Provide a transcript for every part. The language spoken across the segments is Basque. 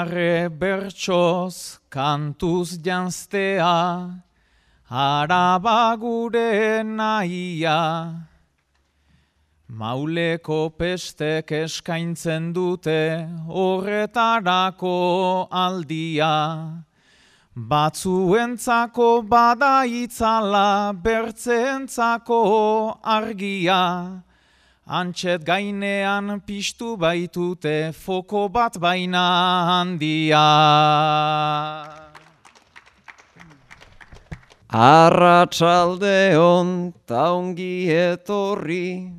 Estarre bertsoz kantuz janztea, araba gure nahia. Mauleko pestek eskaintzen dute horretarako aldia. Batzuentzako bada itzala bertzeentzako argia. Antxet gainean piztu baitute foko bat baina handia. Arratxalde hon taungi etorri,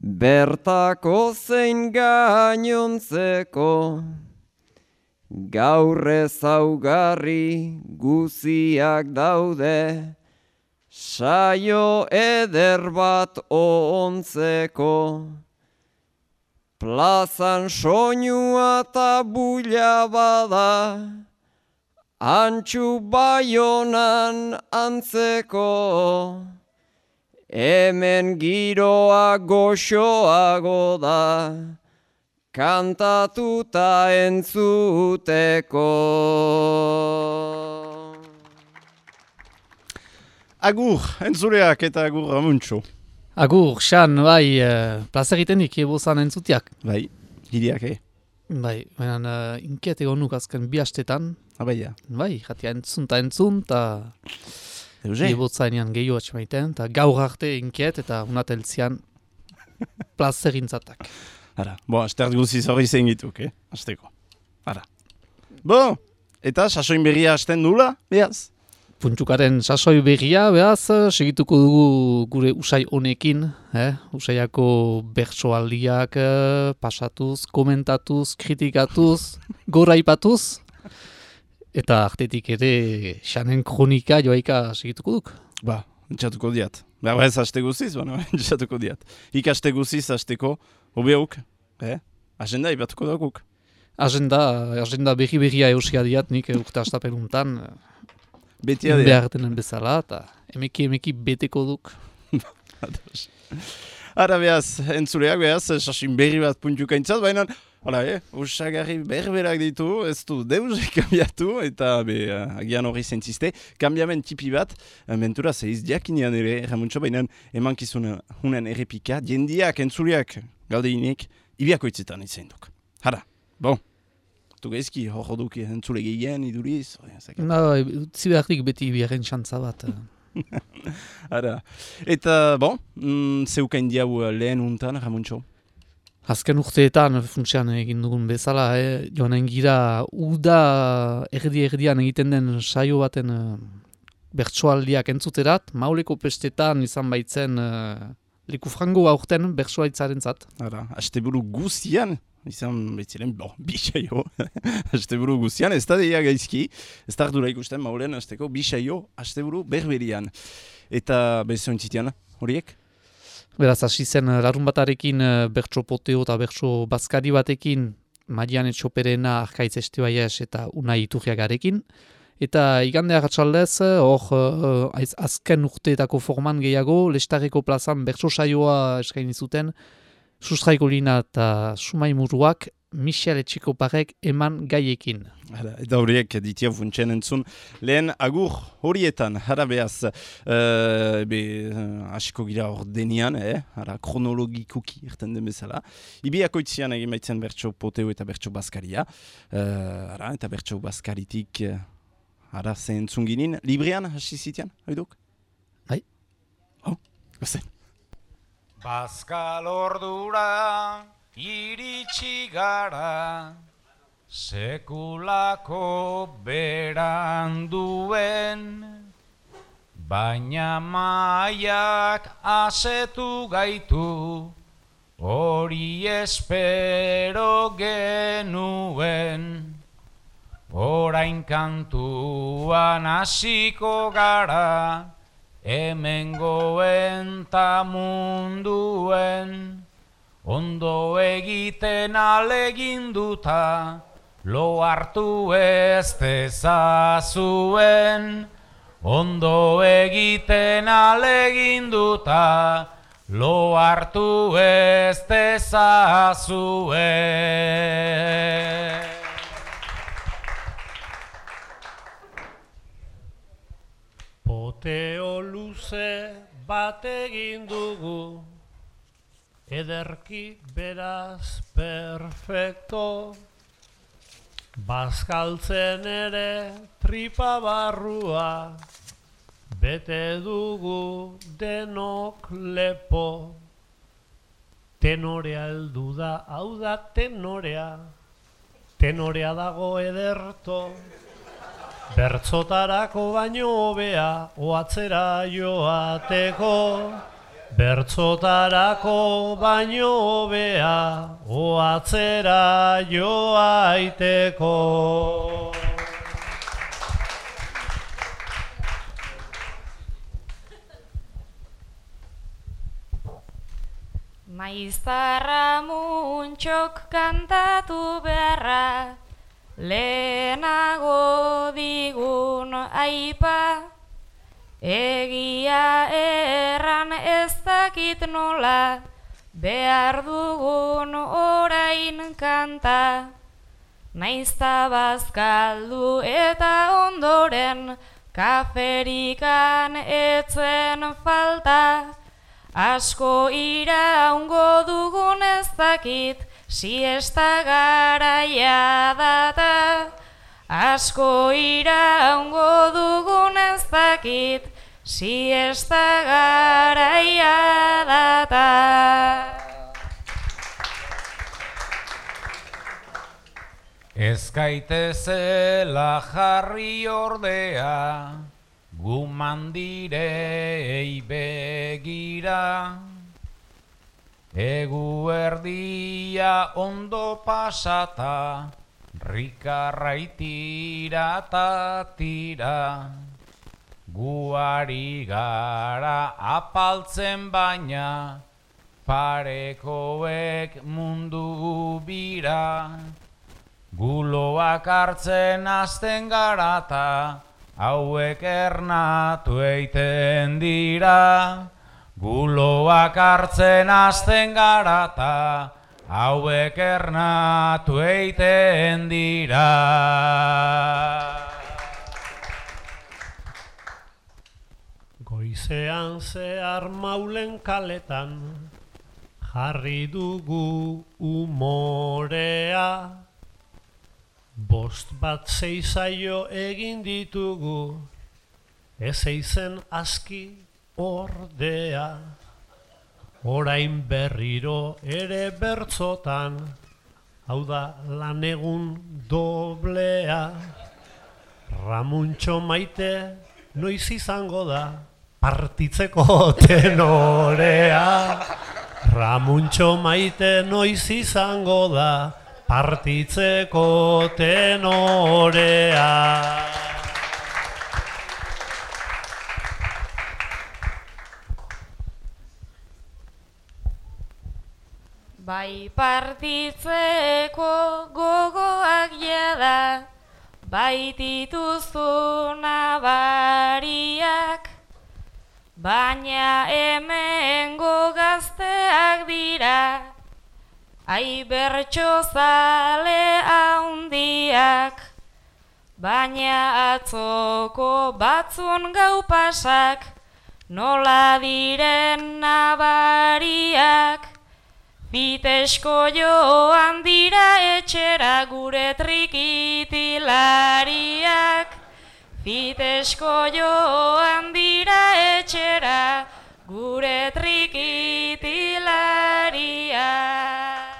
bertako zein gainontzeko, gaur ezaugarri guziak daude, saio eder bat ontzeko. Plazan soinua eta buila bada, antxu baionan antzeko. Hemen giroa goxoago da, kantatuta entzuteko. Agur, entzuleak eta agur ramuntxo. Agur, xan, bai, uh, plazer itenik ebozan entzutiak. Bai, hidiak, eh? Bai, baina uh, inkiet egon nuk azken bi hastetan. Abai, ja. Bai, jatia entzun eta entzun, eta Euge? ebozainan gehiago atxemaiten, eta gaur arte inkiet eta unateltzian plazer intzatak. Ara, bo, astert guziz hori zein gituk, eh? Azteko. Ara. Bo, eta sasoin berria hasten dula, behaz? Puntxukaren sasoi berria, behaz, segituko dugu gure usai honekin, eh? usaiako bertsoaldiak eh, pasatuz, komentatuz, kritikatuz, goraipatuz, eta artetik ere xanen kronika joaika segituko duk. Ba, entxatuko diat. Ba, ba ez haste guziz, baina entxatuko diat. Ik haste guziz hasteko, hobeuk, eh? Agenda ibatuko daguk. Agenda, agenda berri berria eusia diat nik urte astapeluntan, Beti in adea. behar denen bezala, eta emeki emeki beteko duk. Ara behaz, entzuleak behaz, sasin berri bat puntuka intzat, baina, hala, eh, usagarri berberak ditu, ez du deus kambiatu, eta be, uh, agian hori zentziste, kambiamen tipi bat, uh, mentura zeiz diakinean ere, ramuntxo, baina eman kizun hunen errepika, jendiak, entzuleak, galdeinik, ibiako itzetan izan duk. Hara, bon. Tu gaizki, hor duki entzule gehien, iduriz. Na, utzi beharrik beti biaren xantza bat. eh. Hara, eta, bon, mm, zeukain diau uh, lehen untan, ramuntxo. Azken urteetan funtsean egin dugun bezala, eh? joanen gira uda erdi-erdian egiten den saio baten eh, bertsoaldiak entzuterat, mauleko pestetan izan baitzen eh, liku frango aurten bertsoaitzaren zat. Hara, asteburu guzian, izan betziren, bon, bisaio, asteburu guzian, ez da deia gaizki, ez da ardura ikusten maulen asteko, bisaio, asteburu berberian. Eta bezointzitian, horiek? Beraz, hasi zen eh, larun batarekin eh, bertso poteo eta bertso bazkari batekin Marian Etxoperena, Arkaitz Estibaies eta Unai Iturriagarekin. Eta igande agatsaldez, eh, hor uh, azken urteetako forman gehiago, Lestarreko plazan bertso saioa eskaini zuten, Sustraiko Lina eta Sumai Muruak, Michel Etxikoparek eman gaiekin. Hara, eta horiek ditia funtsen entzun. Lehen agur horietan, hara behaz, uh, be, uh, hasiko gira hor denian, eh? hara, kronologikoki irten den bezala. Ibiako itzian egin baitzen bertso poteo eta bertso baskaria. Uh, hara, eta bertso baskaritik, uh, hara, ze entzun ginin. Librian hasi zitian, oiduk? Bai. Oh, gozen. Bazkal ordura iritsi gara, sekulako beranduen, baina maiak asetu gaitu, hori espero genuen. Orain kantuan hasiko gara, hemengoen ta munduen ondo egiten aleginduta lo hartu ez dezazuen. Ondo egiten aleginduta lo hartu ez dezazuen. Poteo luze bat egin dugu, ederki beraz perfecto, bazkaltzen ere tripa barrua, bete dugu denok lepo, tenorea heldu da, hau da tenorea, tenorea dago ederto, Bertzotarako baino hobea, oatzera joateko. Bertzotarako baino hobea, oatzera joaiteko. Maiztarra muntxok kantatu beharra, lehenago digun aipa, egia erran ez dakit nola, behar dugun orain kanta. Naizta bazkaldu eta ondoren, kaferikan etzen falta, Asko iraungo dugun ez dakit, siesta garaia data. Asko iraungo dugun ez dakit, siesta garaia data. Ez gaitezela jarri ordea, gu begira. Egu erdia ondo pasata, rikarraitira ta tira. Guari gara apaltzen baina, parekoek mundu bira. Guloak hartzen azten garata, hauek ernatu eiten dira. Guloak hartzen azten garata, hauek ernatu eiten dira. Goizean zehar maulen kaletan, jarri dugu umorea. Bost bat zeizaio egin ditugu, ez eizen aski ordea. Orain berriro ere bertzotan, hau da lan egun doblea. Ramuntxo maite noiz izango da, partitzeko tenorea. Ramuntxo maite noiz izango da, partitzeko tenorea. Bai partitzeko gogoak jada, bai dituzu nabariak, baina hemengo gazteak dira, ai bertso zale haundiak, baina atzoko batzun gau pasak, nola diren nabariak, Bitesko joan dira etxera gure trikitilariak. Bitesko joan dira etxera gure trikitilariak.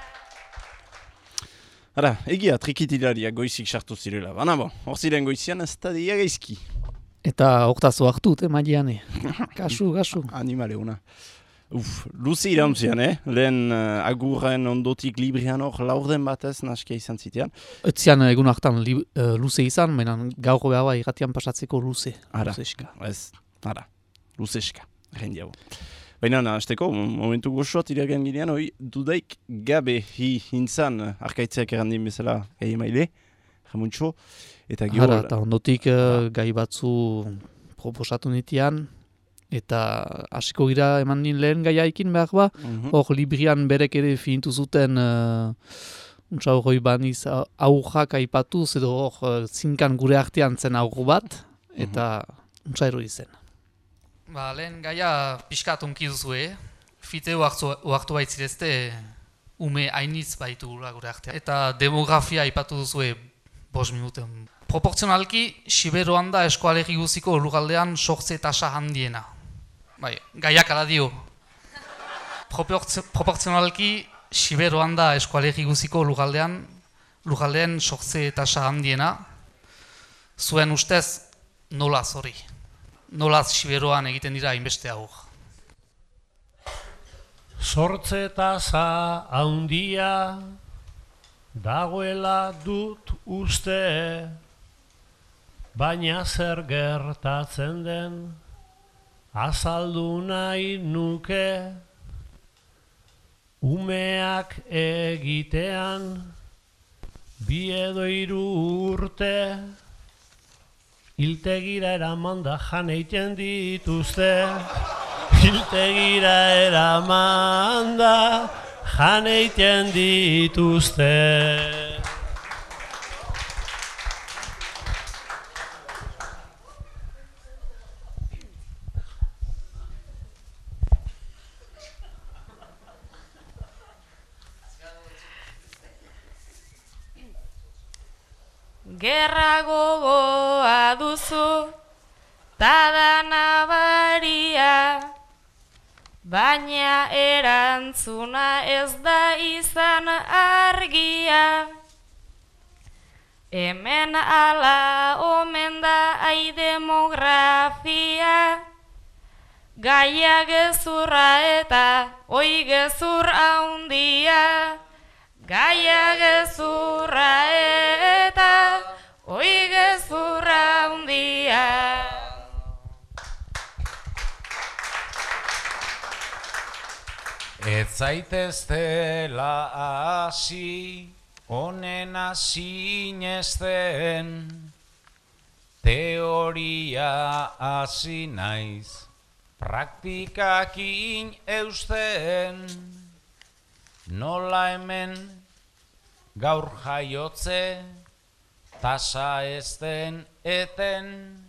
Ara, egia trikitilariak goizik sartu zirela. Bana bo, hor ziren goizian ez da dia gaizki. Eta hortazo hartut, emaiane. Kasu, kasu. Animale una. Uf, luze iraunzian, eh? Lehen uh, agurren ondotik librian hor laurden batez naskia izan zitean. Etzian egun hartan li, eh, luze izan, baina gaur behar bai irratian pasatzeko luze. Ara, Luzeska. ez, ara, luzeska, hau. Baina, hasteko, momentu gozoat iragen ginean, hoi, dudaik gabe hi hintzan uh, arkaitzeak errandin bezala gai maile, jamuntxo, eta gero... Hara, eta ondotik eh, gai batzu proposatu nitian, eta hasiko gira eman nien lehen gaiaikin behar ba, Mhm. hor librian berek ere fintu zuten uh, untsa hori baniz au- aurrak aipatuz edo hor uh, zinkan gure artean zen aurru bat, eta untsa erori zen. Ba, lehen gaia pixkat unki fite oartu baitzirezte ume hainitz baitu gure artean. Eta demografia aipatu duzue bos minuten. Proportzionalki, Siberoan da eskualegi guziko lugaldean sortze tasa handiena. Bai, gaiak ala dio. Proportzionalki, Siberoan da eskualegi guziko lugaldean, lugaldean sortze tasa handiena. Zuen ustez, nola zori. Nolaz Siberoan egiten dira inbeste hau. Sortze tasa handia dagoela dut uste baina zer gertatzen den azaldu nahi nuke umeak egitean bi edo hiru urte Hiltegira eraman da jan eiten dituzte. Hiltegira eraman da jan eiten dituzte Gerra gogoa duzu, tada nabaria, baina erantzuna ez da izan argia. Hemen ala omen da ai demografia, gaia gezurra eta oi gezur haundia. Gaia gezurra eta oi gezurra hundia. Ez zaiteztela hasi, onena sinesten, teoria hasi naiz, praktikakin eusten, nola hemen gaur jaiotze, tasa ezten eten,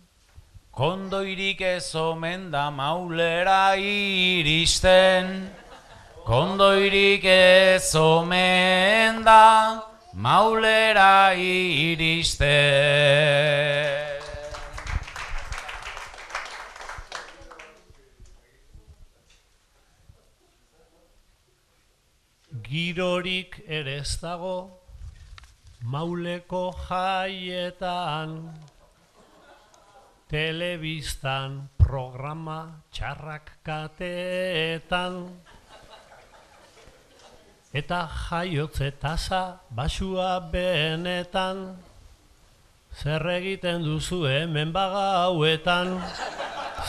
kondoirik ez omen da maulera iristen, kondoirik ez omen da maulera iristen. Girorik ere ez dago mauleko jaietan telebistan programa txarrak kateetan. Eta jaiotze tasa basua benetan zer egiten duzu hemen bagauetan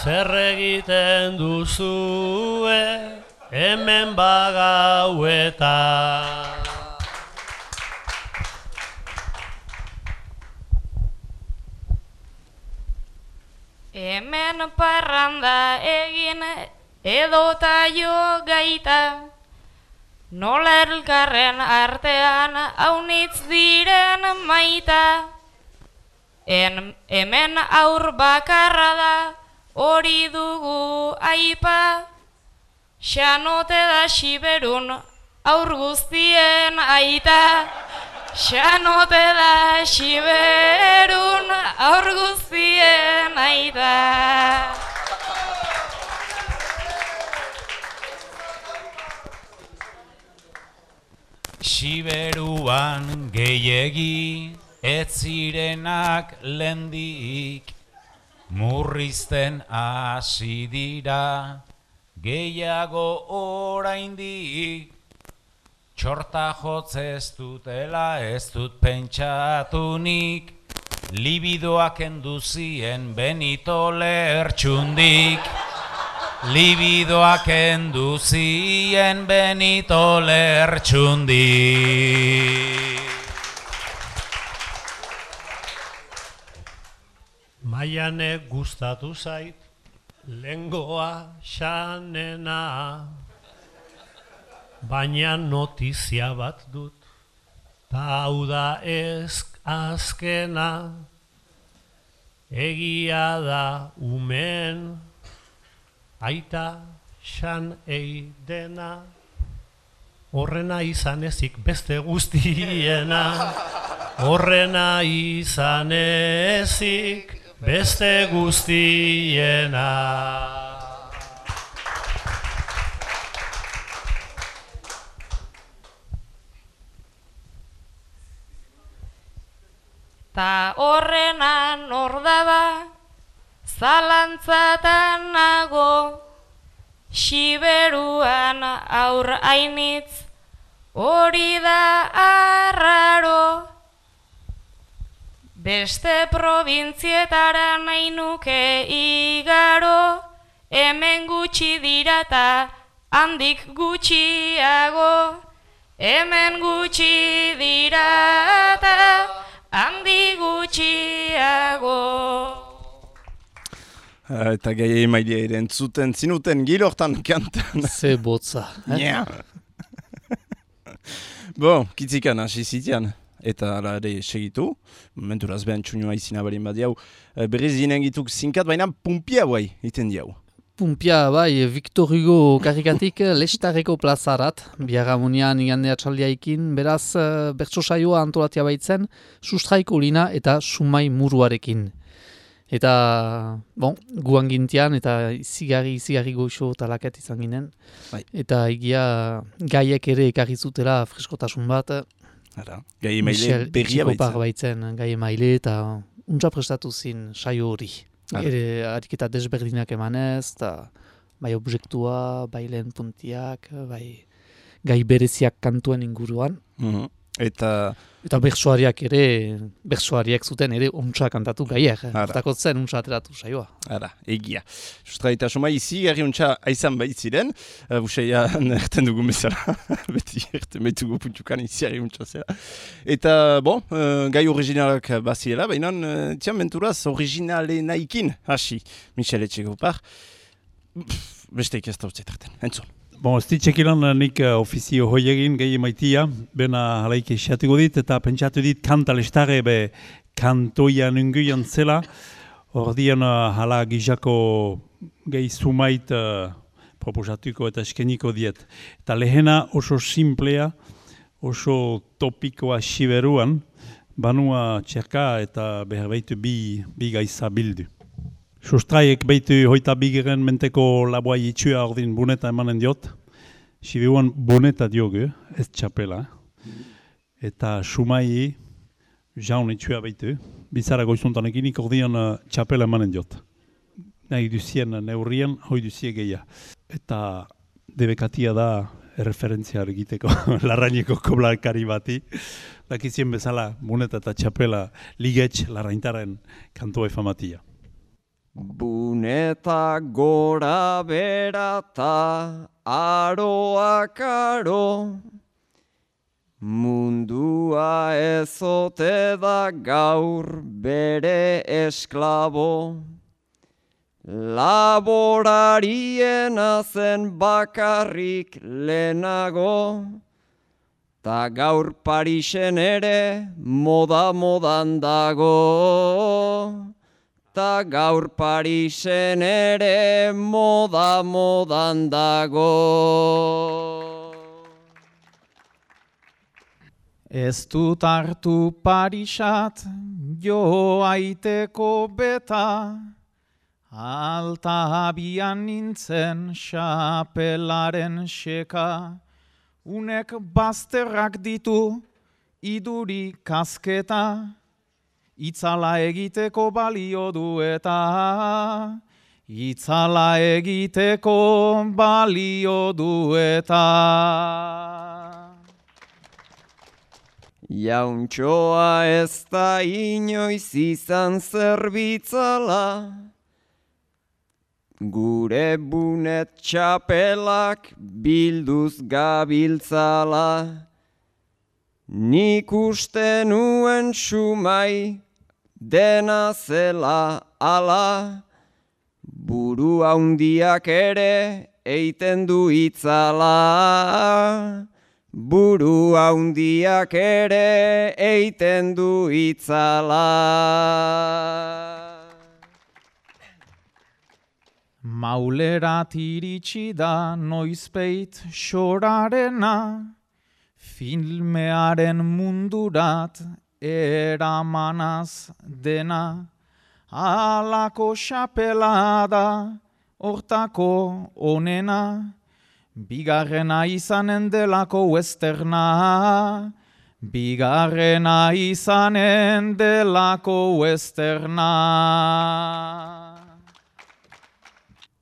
zer egiten duzue hemen bagauetan Hemen parranda egin edota jo gaita, nola elkarren artean haunitz diren maita. En, hemen aur bakarra da hori dugu aipa, xanote da siberun aur guztien aita. Xanote da siberun aur guztien aita. Siberuan gehiegi ez zirenak lendik murrizten hasi dira gehiago oraindik txorta jotzez dutela ez dut pentsatunik libidoak enduzien benito lertxundik. Libidoak enduzien benito lertxundik. Maiane gustatu zait, lengoa xanena, baina notizia bat dut, ta hau da ez azkena, egia da umen, aita xan ei dena, horrena izan ezik beste guztiena, horrena izan ezik beste guztiena. Ta horrenan ordaba, zalantzatan nago, Siberuan aur ainitz, hori da arraro. Beste probintzietara nahi nuke igaro, hemen gutxi dira ta handik gutxiago. Hemen gutxi dira ta handi gutxiago. Ah, Eta gai emailea ere entzuten zinuten gilortan kantan. Ze botza. eh? Nya. Bo, kitzikan hasi zitean. Eta ala ere segitu. Momenturaz behan txunua izina balin badiau. Eh, Berriz ginen gituk zinkat, baina pumpia guai, iten diau. Pumpia, bai, Victor Hugo karikatik eh, lestareko plazarat, biagamunian igandea txaldiaikin, beraz, eh, bertso saioa antolatia baitzen, sustraiko lina eta sumai muruarekin. Eta, bon, guan gintian, eta izigarri, izigarri goxo talaket izan ginen. Bai. Eta egia gaiek ere ekarri zutela freskotasun bat, Ara, gai emaile Michel berria baitzen. baitzen gai emaile eta untsa prestatu zin saio hori. Ere ariketa desberdinak emanez, eta bai objektua, bai lehen puntiak, bai gai bereziak kantuen inguruan. Mhm. Eta, Eta bersoariak ere, bersoariak zuten ere untsa kantatu gaiak. Hortako zen untsa ateratu saioa. ara, egia. Sustra eta soma izi gari untxa aizan baitziren. Uh, Buseia erten dugu bezala. Beti erten betugu puntukan izi gari untxa zera. Eta, bon, uh, gai originalak baziela, baina, uh, tian menturaz, originale naikin hasi. Michel Etxekopar. Pff, Beste ez da utzetarten. Entzun. Bon, ez ditxekilan nik uh, ofizio hoi egin gehi maitia, bena halaik esatiko dit, eta pentsatu dit kantalestare be kantoia nunguian zela, ordian uh, hala gizako gehi sumait uh, proposatuko eta eskeniko diet. Eta lehena oso simplea, oso topikoa siberuan, banua txerka eta behar baitu bi, bi gaiza bildu. Sustraiek beitu hoita bigeren menteko laboa itxua ordin buneta emanen diot. Sibiuan buneta diogu, ez txapela. Eta sumai jaun itxua beitu. Bizara goizuntan eginik ordian uh, txapela emanen diot. Nahi duzien neurrien, hoi duzie geia. Eta debekatia da erreferentzia egiteko larraineko koblarkari bati. Dakizien bezala, buneta eta txapela ligetx larraintaren kantua efamatia. Buneta gora berata aroak aro Mundua ezote da gaur bere esklabo. Laborariena zen bakarrik lehenago. Ta gaur Parisen ere moda modan dago Ta gaur Parisen ere moda modan dago. Ez dut hartu Parisat jo aiteko beta, alta abian nintzen xapelaren xeka, unek bazterrak ditu iduri kasketa, itzala egiteko balio du eta, itzala egiteko balio du eta. Jauntxoa ez da inoiz izan zerbitzala, gure bunet txapelak bilduz gabiltzala. Nik uste nuen sumai dena zela ala, buru handiak ere eiten du itzala. Buru handiak ere eiten du itzala. Maulerat iritsi da noizpeit xorarena, filmearen mundurat eramanaz dena. Alako xapela da hortako onena, bigarrena izanen delako westerna, bigarrena izanen delako westerna.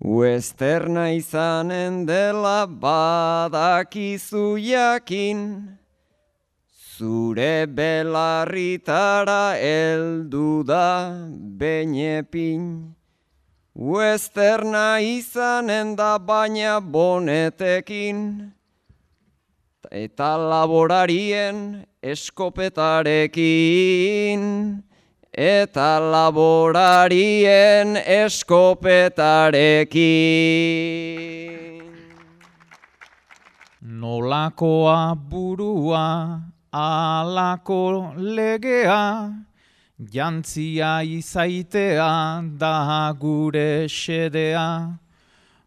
Westerna izanen dela badakizu jakin, zure belarritara eldu da benepin. Westerna izanen da baina bonetekin, eta laborarien eskopetarekin, eta laborarien eskopetarekin. Nolakoa burua, alako legea, jantzia izaitea da gure xedea.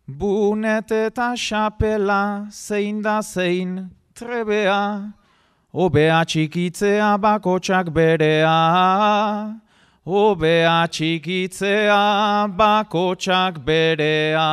Bunet eta xapela zein da zein trebea, Obea txikitzea bakotsak berea, Obea txikitzea bakotsak berea.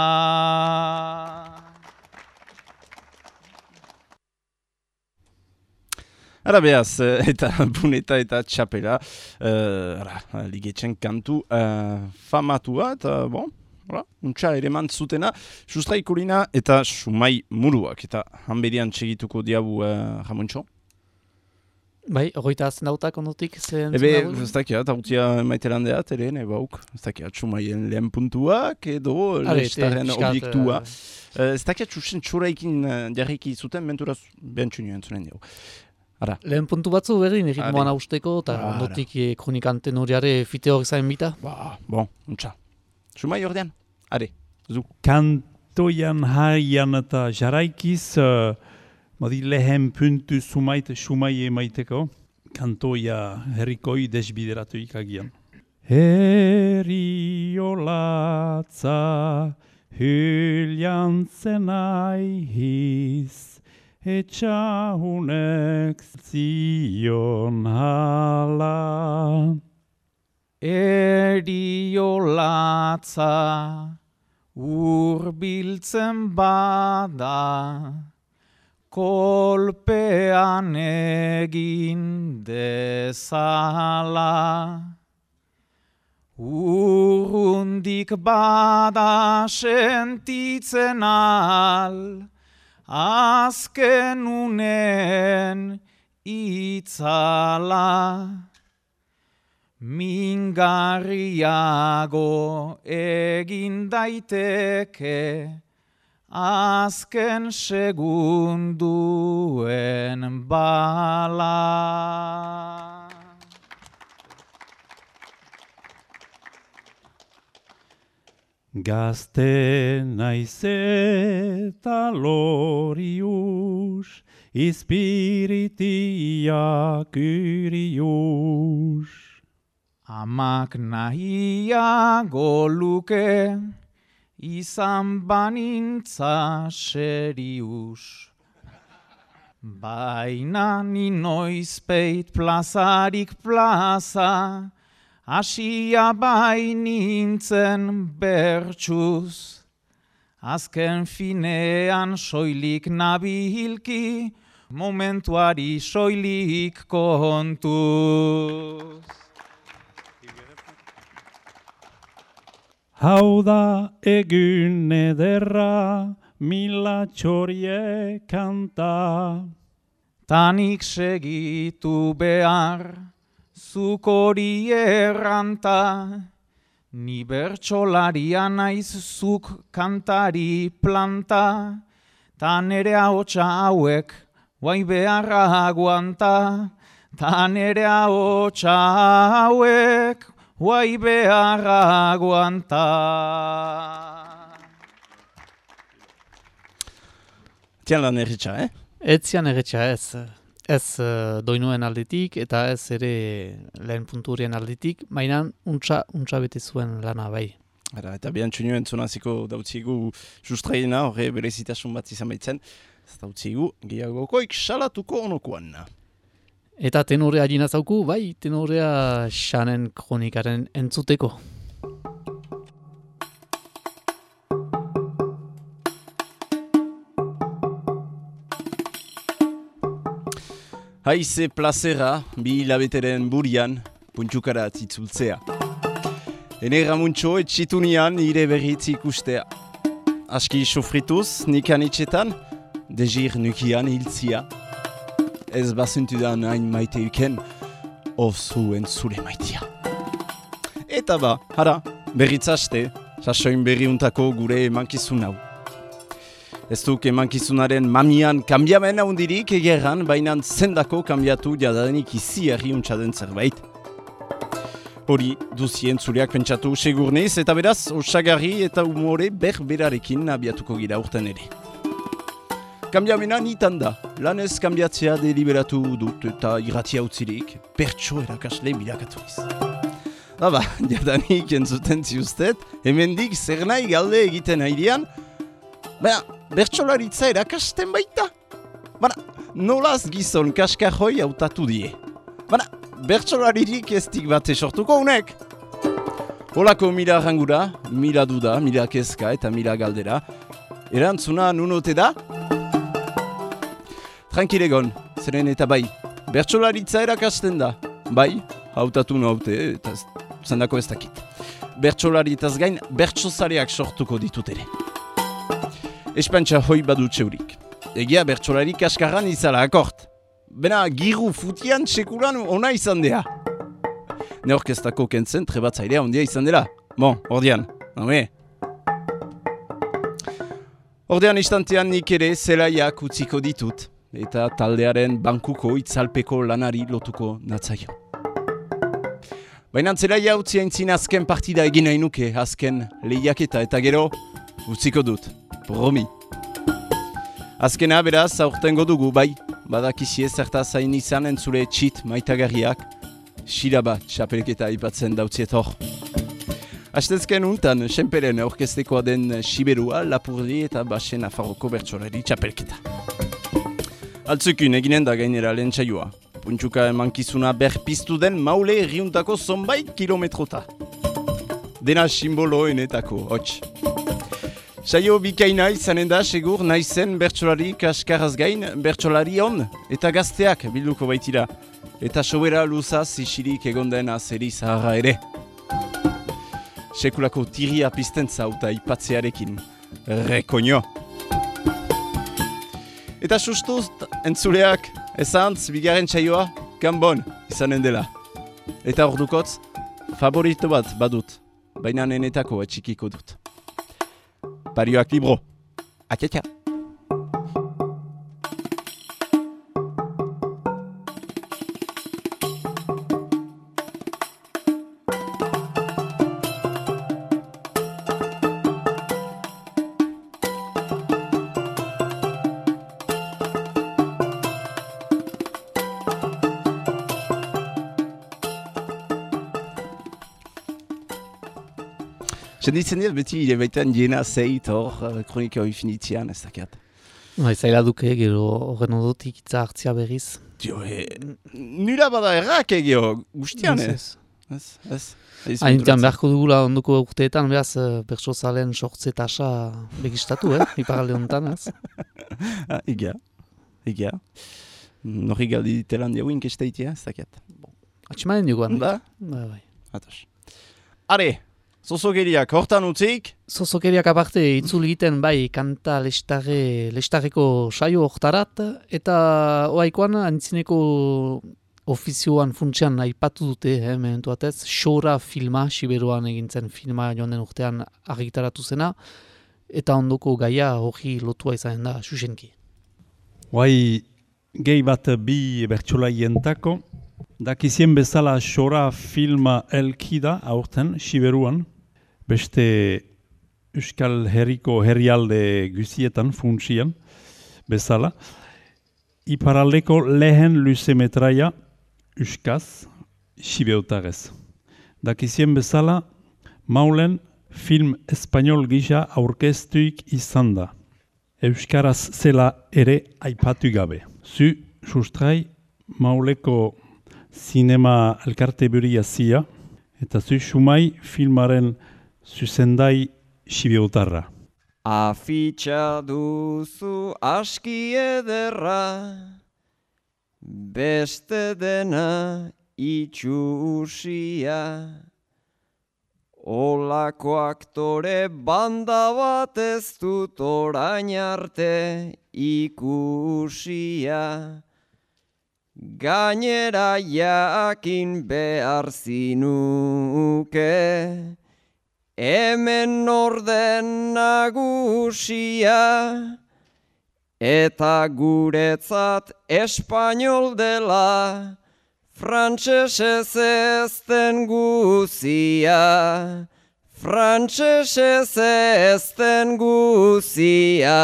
Ara behaz, eh, eta buneta eta txapela, uh, ara, ligetzen kantu uh, famatua, eta bon, Hala, untxa ere zutena, sustrai kulina eta sumai muruak. Eta hanbedian txegituko diabu uh, Ramontxo. Bai, hogeita azten dautak ondotik zen Ebe, ez dakiat, hautia maitelan deat, ere, ne bauk. Ez dakiat, sumaien lehen puntuak edo lestaren obiektua. Uh, ez dakiat, txusen txuraikin jarriki zuten, menturaz behantxu entzunen dugu. Ara. Lehen puntu batzu berdin, ritmoan hausteko, eta ondotik kronikanten horiare fite hori zain bita. Ba, bon, untxa. Sumai ordean, are, zu. Kantoian haian eta jaraikiz, uh, madi lehen puntu sumaite sumai emaiteko, kantoia herrikoi desbideratu ikagian. Herriolatza hyliantzen aihiz, etxahunek zion hala. Eriolatza urbiltzen bada, kolpean egin dezala. Urrundik bada sentitzen al, azken unen itzala. Mingarriago egin daiteke azken segunduen bala. Gazte naiz eta lorius, izpiritiak urius. Amak nahiago luke izan banintza serius. Baina ni noizpeit plazarik plaza, asia bainintzen bertxuz. Azken finean soilik nabilki, momentuari soilik kontuz. Hau da egun ederra, mila txorie kanta. Tanik segitu behar, zuk hori erranta. Ni bertxolaria naiz zuk kantari planta. Ta nere haotxa hauek, guai beharra aguanta. Ta nere haotxa hauek, guai beharra aguanta. Tian lan erritxa, eh? Etzian erretxa ez, ez uh, doinuen aldetik eta ez ere lehen punturien aldetik, baina untsa, untsa bete zuen lana bai. Ara, eta bihan txunio entzunaziko dautzigu sustraiena, horre berezitasun bat izan baitzen. Ez dautzigu gehiagokoik salatuko onokoan. Eta tenorea jina zauku, bai, tenorea xanen kronikaren entzuteko. Haize plazera, bi hilabeteren burian, puntxukara titzultzea. Ene ramuntxo etxitunian ire berriz ikustea. Aski sofrituz, nikan itxetan, dezir nukian hiltzia. Ez bazentudan hain maite uken, ozu entzule maitea. Eta ba, hara, berriz haste, sasoin berriuntako gure emankizun hau. Ez duk emankizunaren mamian kambiamen handirik egerran, baina zendako kambiatu jadadenik izi den zerbait. Hori duzien zureak pentsatu segurnez eta beraz osagarri eta umore berberarekin abiatuko gira urten ere. Kambiamena nitan da, lanez kambiatzea deliberatu dut eta irratia utzirik, pertso erakasle bilakaturiz. Aba, jadanik entzuten ziustet, hemendik zer nahi galde egiten haidean, baina bertsolaritza erakasten baita. Bana, nolaz gizon kaskarroi hautatu die. Bana, bertsolaririk ez dik bat esortuko unek. Holako mila rangura, mila duda, mila kezka eta mila galdera. Erantzuna nunote da? Tranquilegon, zeren eta bai, bertsolaritza erakasten da. Bai, hautatu haute eta zendako ez dakit. Bertsolaritaz gain, bertsozaleak sortuko ditut ere. Espantxa hoi badu. Egia bertsolari kaskarran izala akort. Bena, giru futian sekulan ona izan dea. Ne orkestako kentzen trebatzailea ondia izan dela. Bon, ordean, nome. Ordean istantean nik ere zelaiak utziko ditut. Eta taldearen bankuko itzalpeko lanari lotuko natzaio. Baina zelaia utzi haintzin azken partida egin nahi nuke, azken lehiaketa eta gero utziko dut. Promi. Azkena beraz, aurtengo dugu, bai, badakizie zerta zain izan entzule txit maitagarriak, xiraba txapelketa ipatzen dautziet hor. Astezken untan, senperen orkestekoa den Siberua, Lapurdi eta Basen Afarroko bertsolari txapelketa. Altzukun eginen da gainera lehen txaioa. Puntxuka emankizuna berpiztu den maule erriuntako zonbait kilometrota. Dena simboloenetako, hots. Saio bikaina izanen da, segur, naizen bertsolari kaskaraz gain, bertsolari on eta gazteak bilduko baitira. Eta sobera luzaz isirik egonden azeri zaharra ere. Sekulako tiria piztentza eta ipatzearekin. Rekoño! Eta sustuz, entzuleak, ezantz, bigarren txaioa, kanbon izanen dela. Eta ordukotz, favorito bat badut, baina nenetako etxikiko dut. Palio Libro. À quelqu'un. Senditzen dira beti ire baitan jena zeit hor, uh, kronika hori finitzean, ez dakiat. Bai, zaila duke, gero horren odotik itza hartzia berriz. Tio, e, nira bada errak egio, guztian ez. Ez, ez. Haintean beharko dugula onduko urteetan, beraz, eh, bertso zalen sortze tasa begistatu, eh? Iparalde honetan, ez? Ah, igia, igia. Norri galdi ditelan diago inkestaitia, ez dakiat. Atximanen duguan. Da? Bai, bai. Atos. Are, zozogeriak hortan utzik, Zozokeriak aparte, itzul egiten bai kanta lestarre, lestarreko saio hortarat, eta oaikoan antzineko ofizioan funtsian aipatu dute, eh, mementu batez, Shora filma, Siberuan egintzen filma joan den urtean argitaratu zena, eta ondoko gaia hori lotua izanen da, susenki. Guai, gehi bat bi bertsolaientako, dakizien bezala xora filma elkida aurten, Siberuan, beste Euskal Herriko herrialde guzietan funtsian bezala. Iparaldeko lehen luzemetraia Euskaz, Sibeutarez. Dakizien bezala, maulen film espanol gisa aurkeztuik izan da. Euskaraz zela ere aipatu gabe. Zu sustrai mauleko zinema elkarte buria zia, eta zu sumai filmaren zuzendai sibiotarra. Afitxa duzu aski ederra, beste dena itxusia. Olako aktore banda bat ez dut orain arte ikusia. Gainera jakin behar zinuke, hemen orden nagusia, eta guretzat espainol dela, frantsesez ezten guzia, frantsesez ezten guzia.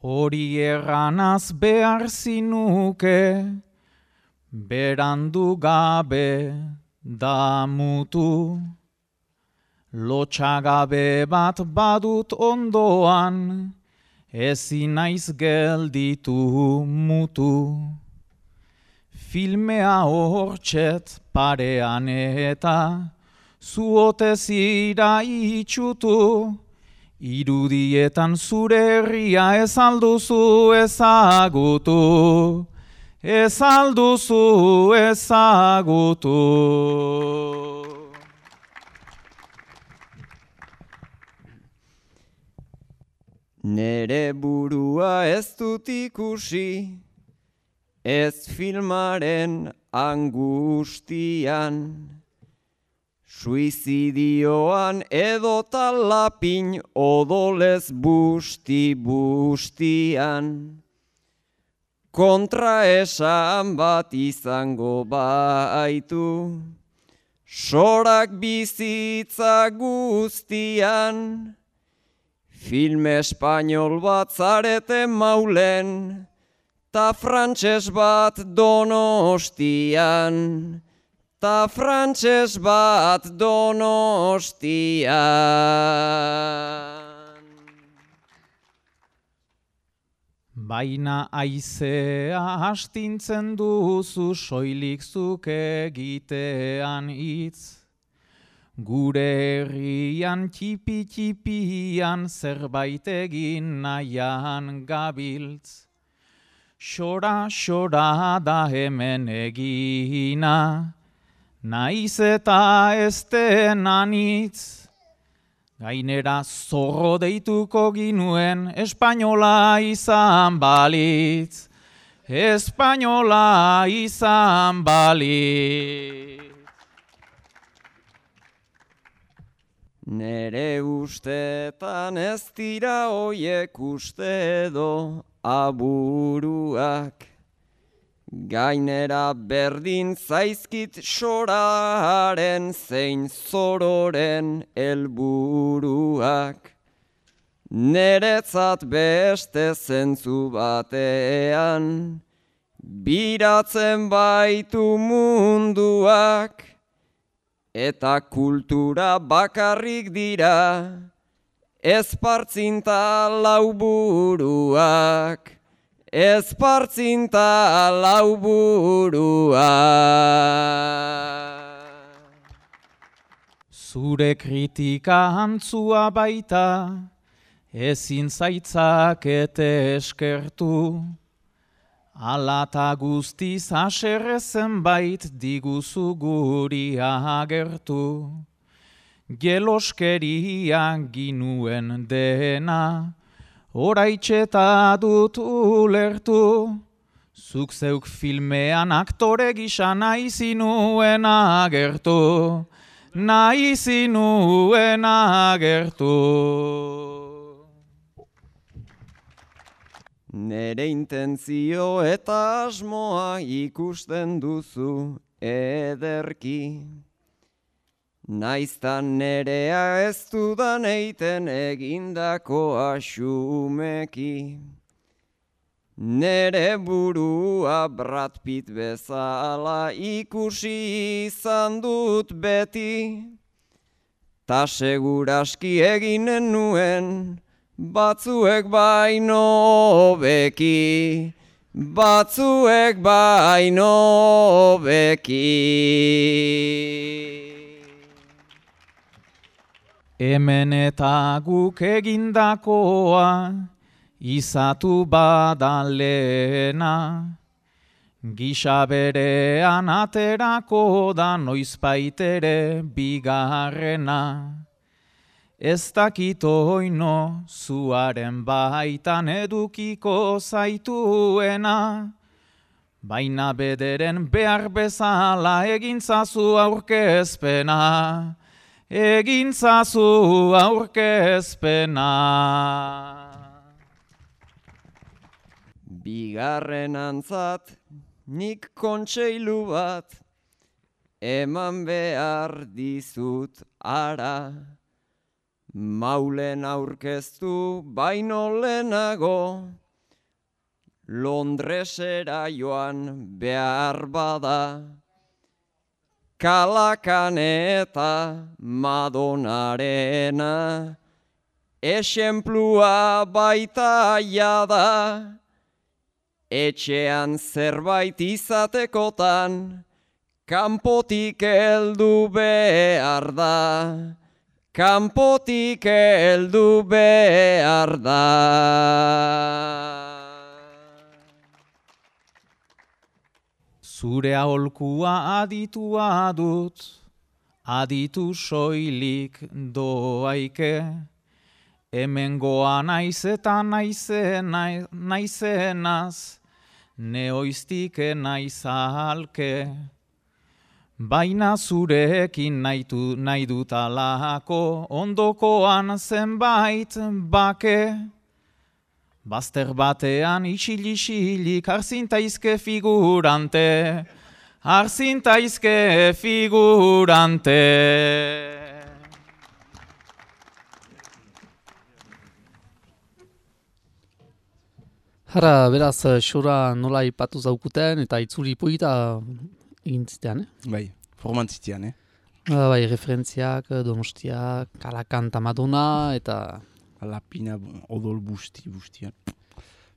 Hori erranaz behar zinuke, berandu gabe damutu. Lotxagabe bat badut ondoan, ezin naiz gelditu mutu. Filmea hortxet parean eta, zuotez ira itxutu. Irudietan zure herria ez alduzu ezagutu, ez alduzu ezagutu. Nere burua ez dut ikusi, ez filmaren angustian. Suizidioan edo talapin odolez busti bustian. Kontra esan bat izango baitu, sorak bizitza guztian. Film espainol bat zarete maulen, ta frantses bat donostian ta frantses bat donostian. Baina aizea astintzen duzu soilik zuk egitean hitz. Gure herrian txipi-txipian zerbait egin nahian gabiltz. Xora, xora da hemen egina, Naiz eta ez anitz, gainera zorro deituko ginuen espainola izan balitz, espainola izan balitz. Nere ustetan ez dira oiek uste edo aburuak, Gainera berdin zaizkit soraren zein zororen helburuak. Neretzat beste zentzu batean, biratzen baitu munduak, eta kultura bakarrik dira, ezpartzinta lauburuak ez lauburua. Zure kritika antzua baita, ezin zaitzak ete eskertu. Alata guztiz aserrezen bait diguzu guri agertu. Geloskeria ginuen dena, Horaitxeta dut ulertu, zuk zeuk filmean aktore gisa nahi zinuen agertu, nahi zinuen agertu. Nere intentzio eta asmoa ikusten duzu ederki. Naiztan nerea ez dudan eiten egindako asumeki. Nere burua Brad Pitt bezala ikusi izan dut beti, ta seguraski eginen nuen batzuek baino beki, batzuek baino beki. Hemen eta guk egindakoa, izatu badalena. Gisa berean aterako da noizpaitere bigarrena. Ez dakito oino zuaren baitan edukiko zaituena. Baina bederen behar bezala egintzazu aurkezpena egin zazu aurkezpena. Bigarren antzat, nik kontseilu bat, eman behar dizut ara. Maulen aurkeztu baino lehenago, Londresera joan behar bada. Kalakan eta Madonarena Esenplua baita jada Etxean zerbait izatekotan Kanpotik heldu behar da Kanpotik heldu behar da Zure aholkua aditua dut, aditu soilik doaike. Hemen goa naiz eta naizenaz, neoiztik naiz ahalke. Baina zurekin nahitu nahi dut alako, ondokoan zenbait bake. Bazter batean isil-isilik arzintaizke figurante, arzintaizke figurante. Hara, beraz, xora nola ipatu zaukuten eta itzuri poita egin zitean, eh? Bai, formantzitean, eh? Ba, bai, referentziak, donostiak, kalakanta maduna eta Lapina, odol busti, bustian.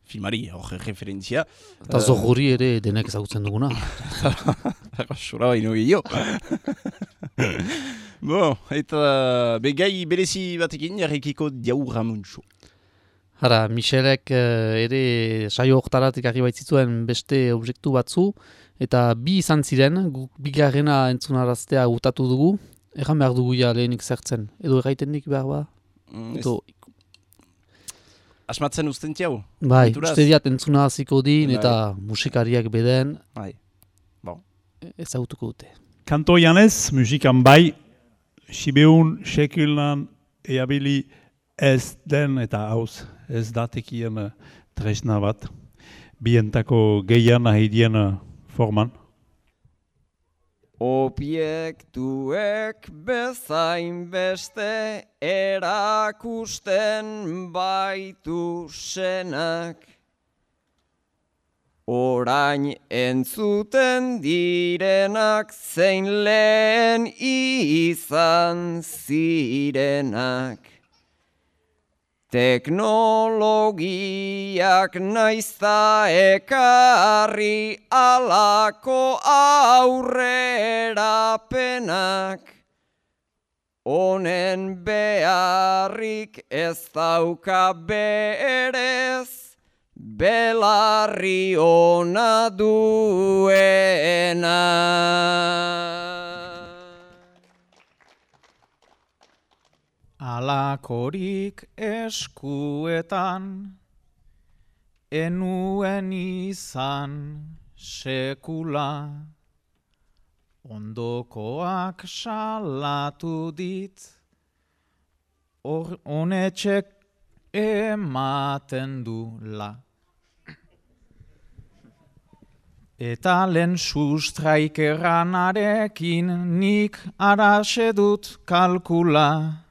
Filmari, hor referentzia. Eta uh, zohuri ere denek ezagutzen duguna. Sora baino gehiago. bon, eta begai berezi batekin jarrikiko diau ramuntxo. Hara, Michelek uh, ere saio hortaratik argi baitzituen beste objektu batzu, eta bi izan ziren, guk bigarrena entzunaraztea gutatu dugu, erran behar dugu ja lehenik zertzen, edo erraiten nik behar ba? Mm, edo Asmatzen usten tiago? Bai, uste diat entzuna hasiko din bai. eta musikariak beden bai. bon. ezagutuko dute. Kanto janez, musikan bai, Sibeun, Shekilan, eabili ez den eta hauz ez datekien uh, tresna bat. Bientako gehian ahidien uh, forman. Obiektuek bezain beste erakusten baitu senak. Orain entzuten direnak zein lehen izan zirenak. Teknologiak naizta ekarri alako aurrera penak. Honen beharrik ez dauka berez, belarri ona duena. Alakorik eskuetan, enuen izan sekula, ondokoak salatu dit, honetxek ematen du la. Eta lehen sustraikeranarekin nik arase dut kalkula.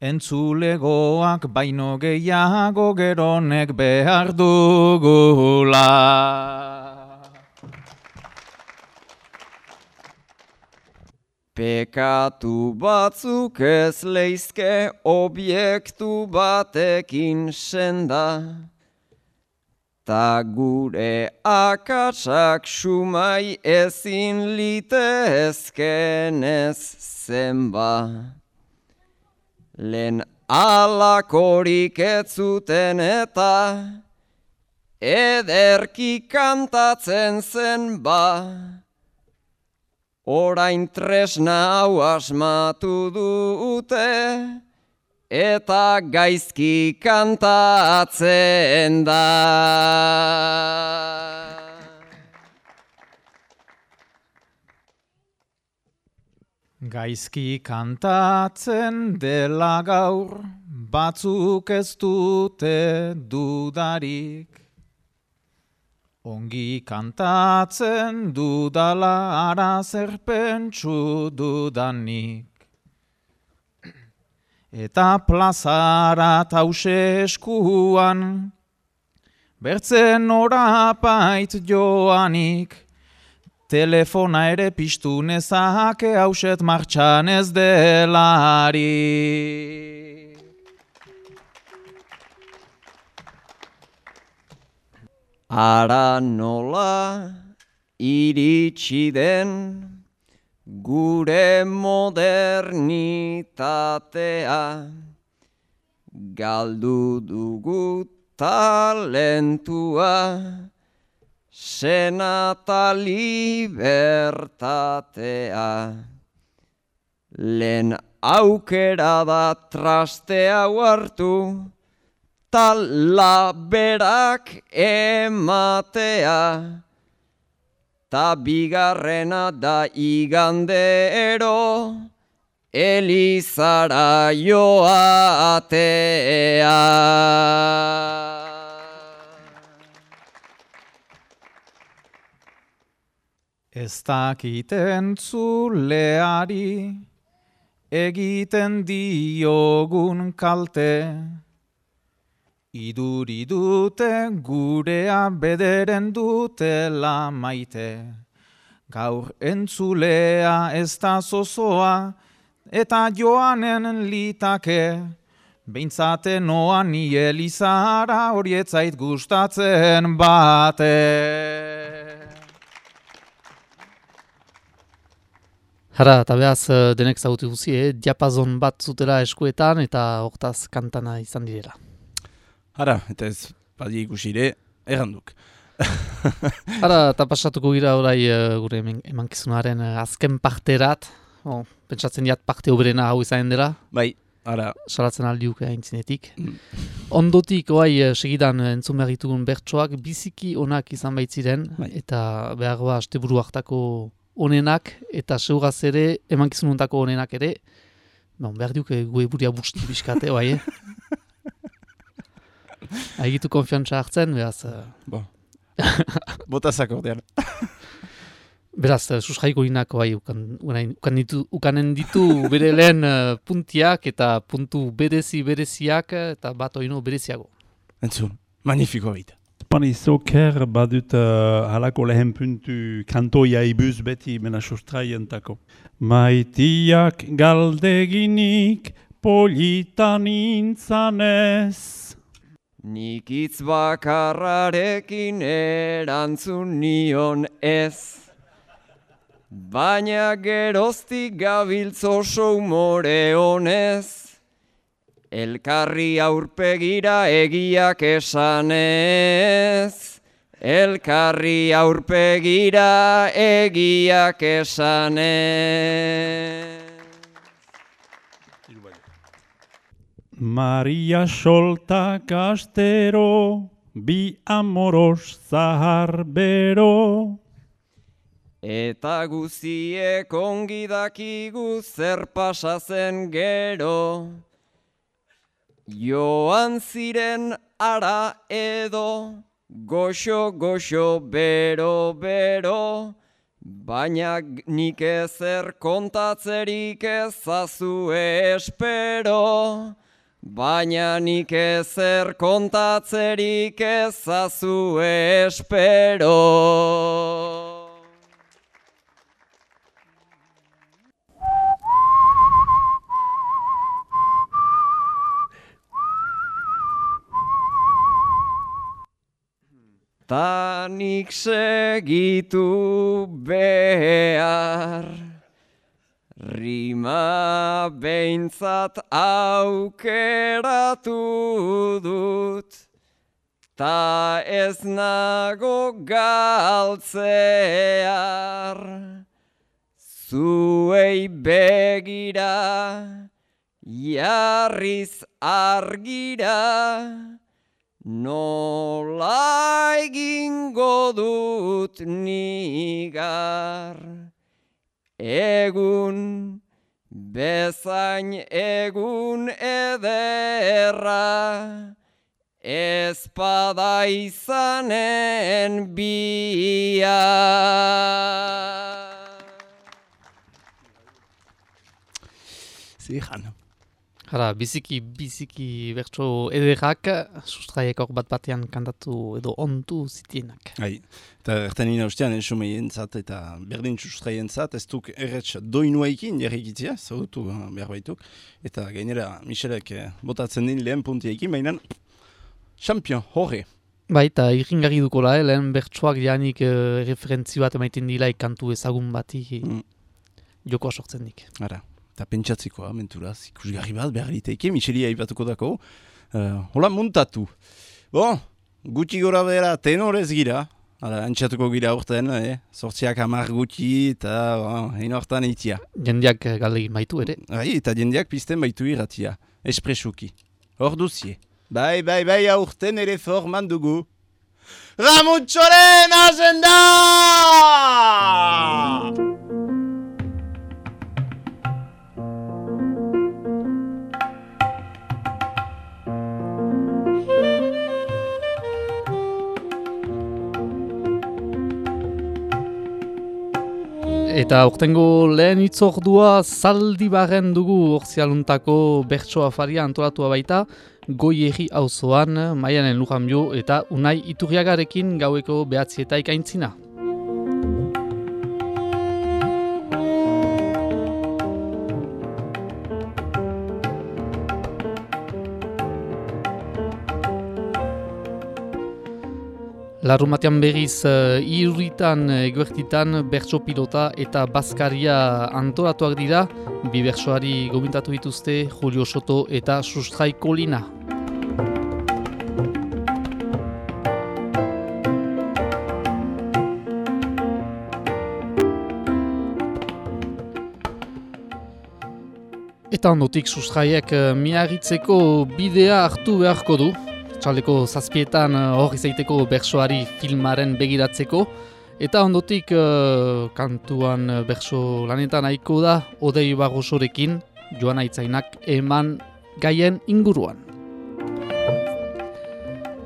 Entzulegoak baino gehiago geronek behar dugula. Pekatu batzuk ez leizke obiektu batekin senda. Ta gure akatsak sumai ezin litezkenez zenba. Lehen alakorik ez zuten eta ederki kantatzen zen ba. Orain tresna hau asmatu dute, eta gaizki kantatzen da. Gaizki kantatzen dela gaur, batzuk ez dute dudarik. Ongi kantatzen dudala ara zerpentsu dudanik. Eta plazara tause eskuan, bertzen orapait joanik. Telefona ere piztu nezake hauset martxan ez delari. Ara nola iritsi den gure modernitatea galdu dugu talentua senata libertatea lehen aukera da trastea hartu tala berak ematea, ta bigarrena da igandero, Elizara joatea. Ez dakiten zuleari, egiten diogun kalte, Iduri dute gurea bederen dutela maite. Gaur entzulea ez da zozoa eta joanen litake. Beintzate noa ni elizara horietzait gustatzen bate. Hara, eta behaz eh, denek zautu duzi, eh? diapazon bat zutela eskuetan eta hortaz kantana izan direla. Hara, eta ez badi ikusire, erranduk. Hara, eta pasatuko gira orai eh, gure eman- emankizunaren eh, azken parterat. Oh, pentsatzen diat parte oberena hau izan dela, Bai, hara, salatzen aldiuk aintzinetik. Mm. Ondotik, oai, segidan entzun behar bertsoak biziki onak izan baitziren, Bai. eta behar ba, asteburu hartako onenak, eta seuraz ere, emankizununtako onenak ere, bon, behar diuk eh, gue buria busti biskate, oai, eh? Aigitu konfiantza hartzen, beraz, eh, botazak ordean. beraz, eh, susjaiko inako, bai, ukan, ukan ditu, ukanen ditu bere lehen eh, puntiak, eta puntu berezi bereziak, eta bat oino bereziago. Entzun, magnifiko baita. Pani zoker badut uh, halako lehen puntu kantoia ibuz beti mena sustraientako. Maitiak galdeginik politan intzanez. Nik hitz bakarrarekin erantzun nion ez. Baina geroztik gabiltz oso umore honez. Elkarri aurpegira egiak esanez. Elkarri aurpegira egiak esanez. Maria solta castero, bi amoros zahar bero. Eta guziek ongi dakigu zer pasa zen gero. Joan ziren ara edo, goxo goxo bero bero, Baina nik ezer kontatzerik ezazu espero, baina nik ezer kontatzerik ezazu espero. Ta nik segitu behar. Rima behintzat aukeratu dut. Ta ez nago galtzear. Zuei begira Jarriz argira Nola egingo dut nigar Egun bezain egun ederra Ezpada izanen bihar Zijan. Hara, biziki, biziki bertso ederrak, sustraiek hor bat batean kantatu edo ontu zitienak. Bai, eta erten nina ustean, esumei entzat eta berdin sustrai entzat, ez duk erretx doinuaikin jarrikitzia, zautu behar baituk. Eta gainera, Michelek eh, botatzen din lehen puntiaikin, baina champion, horre. Bai, eta irringarri dukola, eh, lehen bertsoak janik eh, referentzi bat emaiten dilaik kantu ezagun bati Mm. jokoa sortzen dik. Ara, eta pentsatzeko, menturaz, ikusgarri bat behar liteike, Michelia aipatuko dako. Uh, hola muntatu. Bo, gutxi gora bera tenorez gira, Hala, antxatuko gira urten, eh? sortziak hamar gutxi eta oh, hein hortan eitia. Jendeak eh, galdegin baitu ere. Bai, eta jendeak pizten baitu irratia, espresuki. Hor duzie. Bai, bai, bai, aurten ere forman dugu. Ramutxoren agenda! Eta urtengo lehen itzordua zaldi barren dugu orzialuntako bertso afaria antolatua baita, goi egi auzoan maianen lujanbio eta unai iturriagarekin gaueko behatzietaik aintzina. Larrumatean berriz uh, irritan, eguertitan, bertso pilota eta bazkaria antolatuak dira, bi bertsoari gomintatu dituzte Julio Soto eta Sustrai Kolina. Eta ondotik sustraiek uh, miarritzeko bidea hartu beharko du, txaldeko zazpietan uh, hor izaiteko bersoari filmaren begiratzeko. Eta ondotik uh, kantuan uh, berso lanetan nahiko da Odei Barrosorekin joan aitzainak eman gaien inguruan.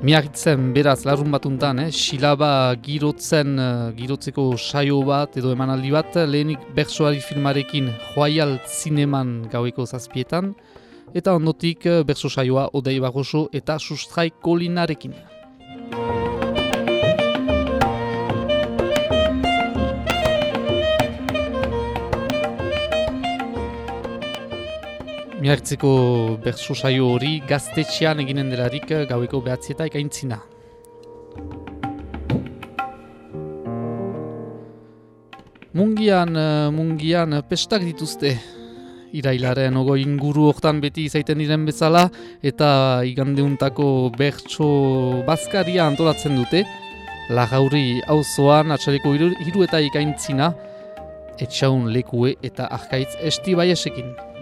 Miarritzen beraz larrun batuntan, eh, silaba girotzen, uh, girotzeko saio bat edo emanaldi bat, lehenik bersoari filmarekin joaial zineman gaueko zazpietan, eta ondotik eh, berso saioa Odei Barroso eta Sustrai Kolinarekin. Miartzeko berso saio hori gaztetxean eginen delarik eh, gaueko behatzieta ekaintzina. Mungian, eh, mungian pestak dituzte irailaren ogo inguru hortan beti izaiten diren bezala eta igandeuntako bertso bazkaria antolatzen dute lagauri auzoan atxaleko hiru, hiru eta ikaintzina etxaun lekue eta arkaitz esti baiesekin.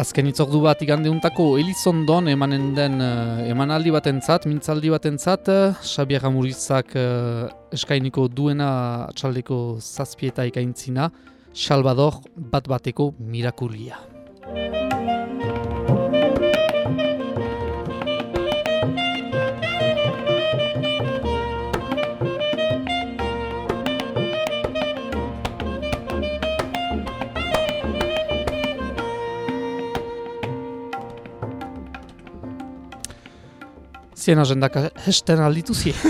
Azken itzordu bat igandeuntako Elizondon emanen den uh, emanaldi batentzat, mintzaldi batentzat, uh, Xabier Amurizak uh, eskainiko duena atxaldeko zazpieta ikaintzina, Salvador bat bateko mirakulia. Zien agendak hesten aldituzi.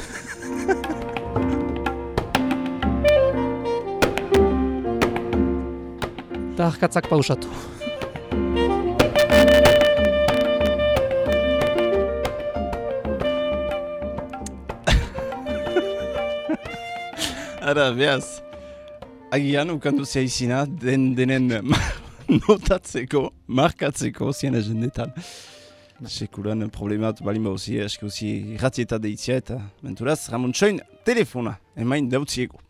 Eta harkatzak pausatu. Ara, behaz, agian ukandu zia izina, den denen notatzeko, markatzeko, zien agendetan. Sekulan problemat balin bauzi, eski uzi ratieta deitzia eta menturaz, Ramon Txoin, telefona, emain dautzieko.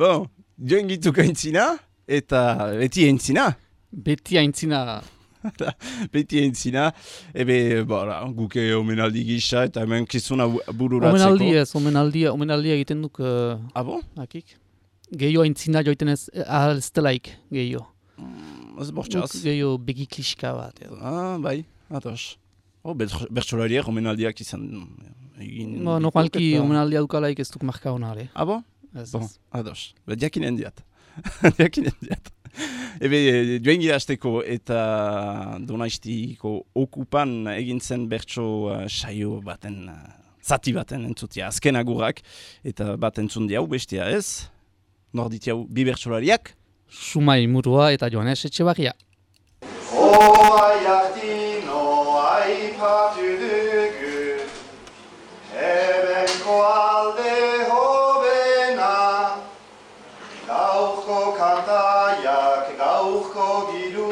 bon, joen gitu kaintzina, eta beti entzina, Beti aintzina beti entzina, ebe, bara, guke omenaldi gisa, eta hemen kizuna bu- bururatzeko. Omenaldi ez, omenaldia, omenaldia egiten duk uh, bon? akik. Gehiago aintzina joiten ez, eh, ahal gehiago. Ez bortxaz. Gehiago begi kliska bat. edo. Ah, bai, ados. Oh, bertsolariak omenaldiak izan egin... Ba, normalki omenaldia dukalaik ez duk marka hona, ere. Ah, bon? Ez, Bon, ez. ados. Ba, diakinen diat. diakinen diat. Ebe, joen gira hasteko eta donaistiko okupan egin zen bertso uh, saio baten, uh, zati baten entzutia, azken agurrak, eta bat entzun diau bestia ez, nordit jau bi bertsolariak, Sumai murua eta Joanes Etxebarria. Gaurko kantaiak gaurko girua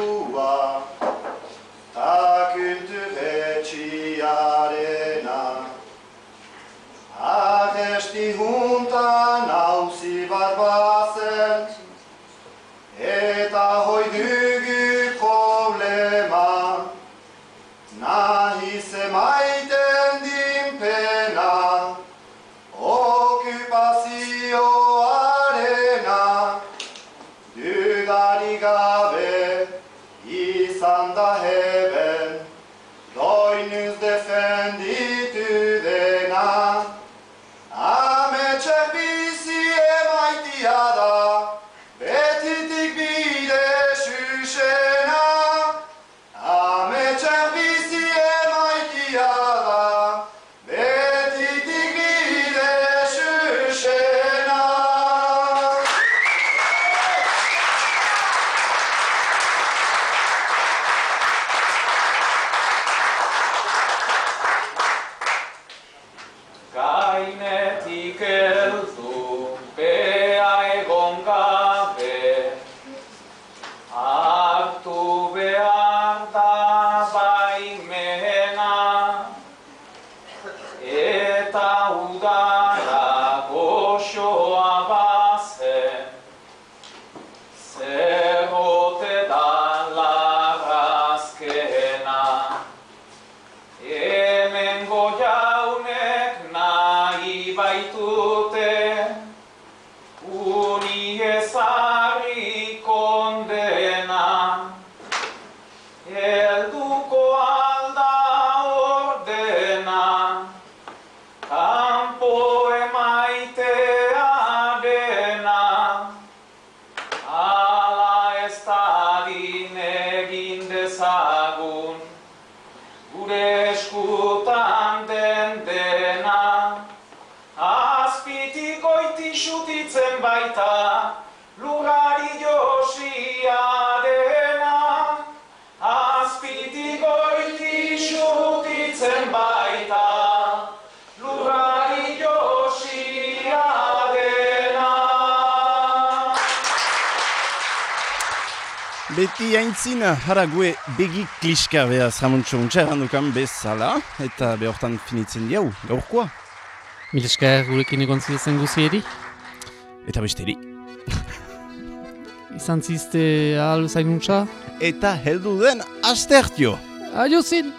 Beti aintzina, hara gue begi kliska behaz Ramontxo untxa errandukan bezala, eta behortan finitzen diau, gaurkoa. Mil esker gurekin egon ziren guzieri. Eta besteri. Izan zizte ahal zainuntza. Eta heldu den astertio. Aio zin!